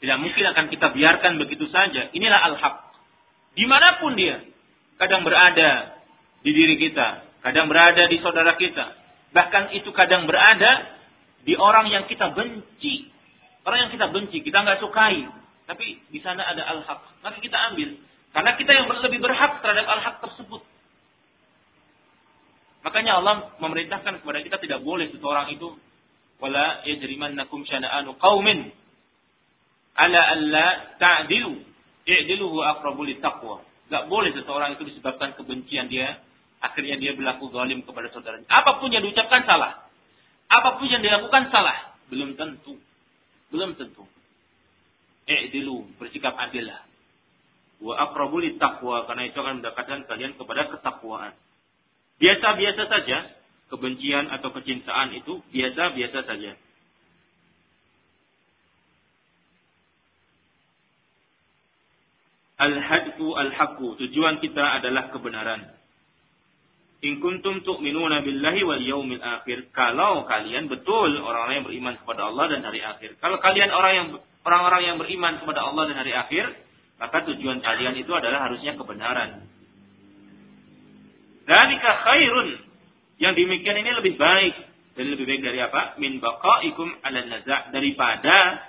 Tidak mungkin akan kita biarkan begitu saja. Inilah al-haq. Di mana pun dia. Kadang berada di diri kita. Kadang berada di saudara kita. Bahkan itu kadang berada di orang yang kita benci. Orang yang kita benci, kita nggak sukai. Tapi di sana ada al-haq. Maka kita ambil. Karena kita yang lebih berhak terhadap al-haq tersebut. Makanya Allah memerintahkan kepada kita tidak boleh seseorang itu wala yajrimannakum syana'anu qaumin ala alla ta'dilu i'dilu huwa aqrabu taqwa. Enggak boleh seseorang itu disebabkan kebencian dia akhirnya dia berlaku zalim kepada saudaranya. Apa pun yang diucapkan salah. Apa pun yang dilakukan salah, belum tentu. Belum tentu. I'dilu, bersikap adillah. Wa aqrabu taqwa karena itu akan mendekatkan kalian kepada ketakwaan. Biasa-biasa saja, kebencian atau kecintaan itu biasa-biasa saja. Al-hadfu al-haqqu. Tujuan kita adalah kebenaran. In kuntum tu'minuna billahi wal yaumil akhir. Kalau kalian betul orang-orang yang beriman kepada Allah dan hari akhir. Kalau kalian orang yang orang-orang yang beriman kepada Allah dan hari akhir, maka tujuan kalian itu adalah harusnya kebenaran. Dzalika khairun. Yang demikian ini lebih baik dan lebih baik dari apa? Min baqaikum 'ala naza' daripada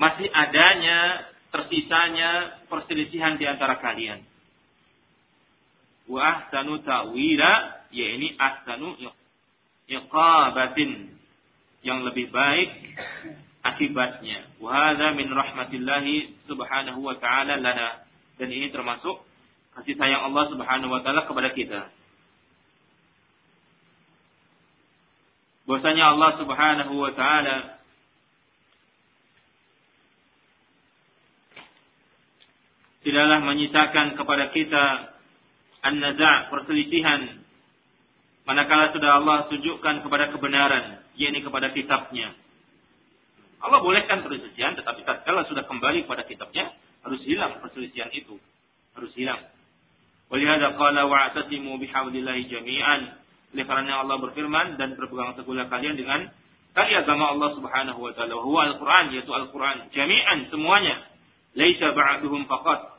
masih adanya tersisanya perselisihan di antara kalian. Wa ahsanu ya ini ahsanu iqabatin yang lebih baik akibatnya. Wa hadza min rahmatillahi subhanahu wa ta'ala lana. Dan ini termasuk kasih sayang Allah subhanahu wa ta'ala kepada kita. Bahwasanya Allah subhanahu wa ta'ala tidaklah menyisakan kepada kita an-naza' perselisihan manakala sudah Allah tunjukkan kepada kebenaran yakni kepada kitabnya Allah bolehkan perselisihan tetapi tatkala sudah kembali kepada kitabnya harus hilang perselisihan itu harus hilang Walihada qala wa'tasimu bihablillahi jami'an oleh karena Allah berfirman dan berpegang teguhlah kalian dengan tali agama Allah Subhanahu wa taala huwa al-Qur'an yaitu Al-Qur'an jami'an semuanya laisa ba'duhum faqat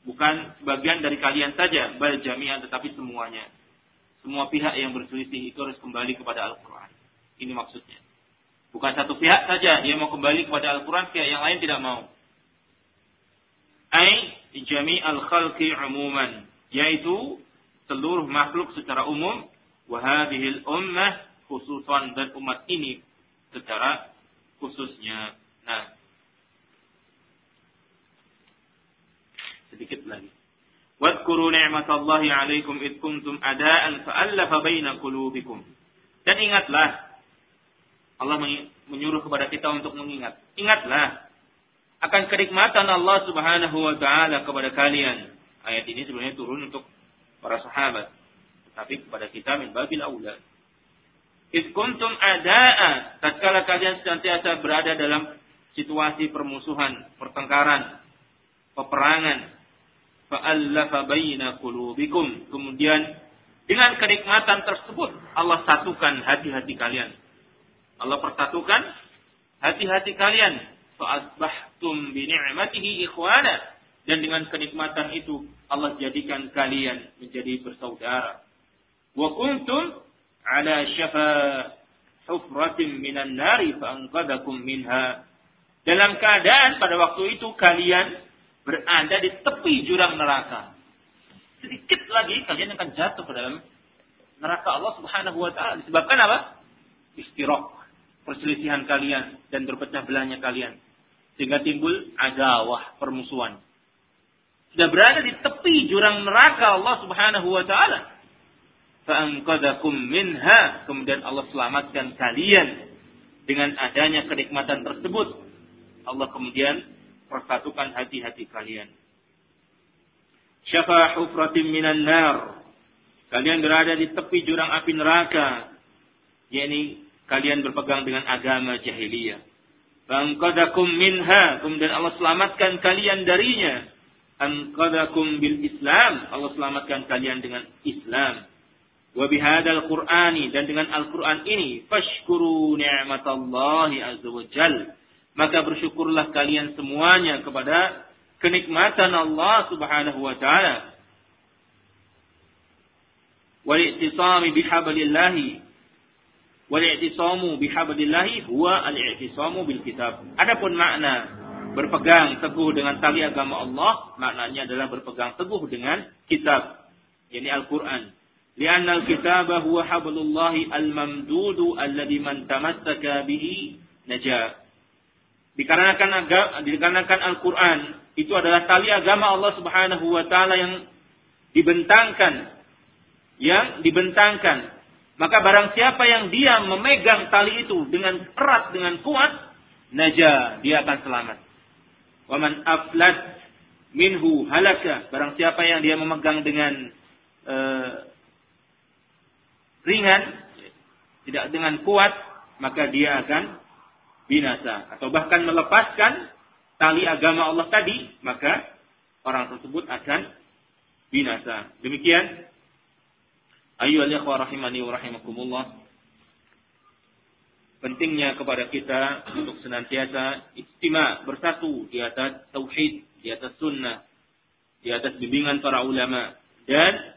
Bukan sebagian dari kalian saja, bal jami'an tetapi semuanya. Semua pihak yang berselisih itu harus kembali kepada Al-Quran. Ini maksudnya. Bukan satu pihak saja yang mau kembali kepada Al-Quran, pihak yang lain tidak mau. Ai jami al-khalqi umuman. Yaitu seluruh makhluk secara umum. Wahadihil ummah khususan dan umat ini secara khususnya. Nah, sedikit lagi. Wadkuru ni'matallahi 'alaikum id kuntum ada'an fa'allafa baina qulubikum. Dan ingatlah Allah menyuruh kepada kita untuk mengingat. Ingatlah akan kenikmatan Allah Subhanahu wa taala kepada kalian. Ayat ini sebenarnya turun untuk para sahabat, tetapi kepada kita min babil aula. Id kuntum ada'a tatkala kalian senantiasa berada dalam situasi permusuhan, pertengkaran, peperangan, fa'allafa baina qulubikum. Kemudian dengan kenikmatan tersebut Allah satukan hati-hati kalian. Allah persatukan hati-hati kalian. Fa'asbahtum bi ni'matihi ikhwana. Dan dengan kenikmatan itu Allah jadikan kalian menjadi bersaudara. Wa kuntum ala syafa hufratin minan nari fa'anqadakum minha. Dalam keadaan pada waktu itu kalian berada di tepi jurang neraka. Sedikit lagi kalian akan jatuh ke dalam neraka Allah Subhanahu wa taala disebabkan apa? Istirok, perselisihan kalian dan berpecah belahnya kalian. Sehingga timbul adawah, permusuhan. Sudah berada di tepi jurang neraka Allah Subhanahu wa taala. Fa'anqadakum minha, kemudian Allah selamatkan kalian dengan adanya kenikmatan tersebut. Allah kemudian persatukan hati-hati kalian. Syafa hufratin minan nar. Kalian berada di tepi jurang api neraka. yakni kalian berpegang dengan agama jahiliyah. Bangkadakum minha. Kemudian Allah selamatkan kalian darinya. Angkadakum bil Islam. Allah selamatkan kalian dengan Islam. Wa bihadal Qur'ani. Dan dengan Al-Quran ini. Fashkuru ni'matallahi azza wa maka bersyukurlah kalian semuanya kepada kenikmatan Allah Subhanahu wa taala. Wal-i'tisami bihablillahi wal-i'tisamu bihablillahi huwa al-i'tisamu bil kitab. Adapun makna berpegang teguh dengan tali agama Allah, maknanya adalah berpegang teguh dengan kitab, yakni Al-Qur'an. Lianna al-kitaba huwa hablullahi al-mamdudu alladhi man tamassaka bihi najah. Dikarenakan dikarenakan Al-Quran itu adalah tali agama Allah Subhanahu wa taala yang dibentangkan yang dibentangkan maka barang siapa yang dia memegang tali itu dengan erat dengan kuat naja dia akan selamat. Waman aflat minhu halaka. Barang siapa yang dia memegang dengan uh, ringan tidak dengan kuat maka dia akan binasa. Atau bahkan melepaskan tali agama Allah tadi, maka orang tersebut akan binasa. Demikian ayyuhal ikhwah rahimani wa rahimakumullah pentingnya kepada kita untuk senantiasa istimewa bersatu di atas tauhid, di atas sunnah, di atas bimbingan para ulama dan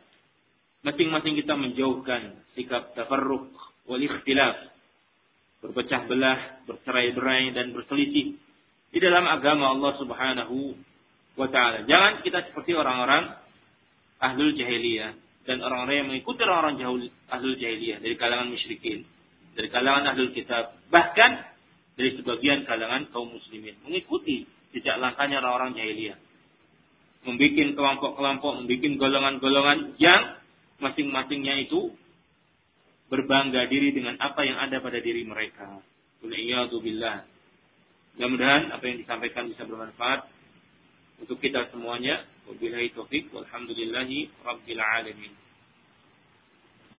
masing-masing kita menjauhkan sikap tafarruq wal ikhtilaf berpecah belah, bercerai-berai dan berselisih di dalam agama Allah Subhanahu wa taala. Jangan kita seperti orang-orang ahlul jahiliyah dan orang-orang yang mengikuti orang-orang ahlul jahiliyah dari kalangan musyrikin dari kalangan ahlul kitab, bahkan dari sebagian kalangan kaum muslimin mengikuti jejak langkahnya orang-orang jahiliyah. Membikin kelompok-kelompok, membikin golongan-golongan yang masing-masingnya itu berbangga diri dengan apa yang ada pada diri mereka. Mudah-mudahan apa yang disampaikan bisa bermanfaat untuk kita semuanya. وبالله التوفيق والحمد لله رب العالمين.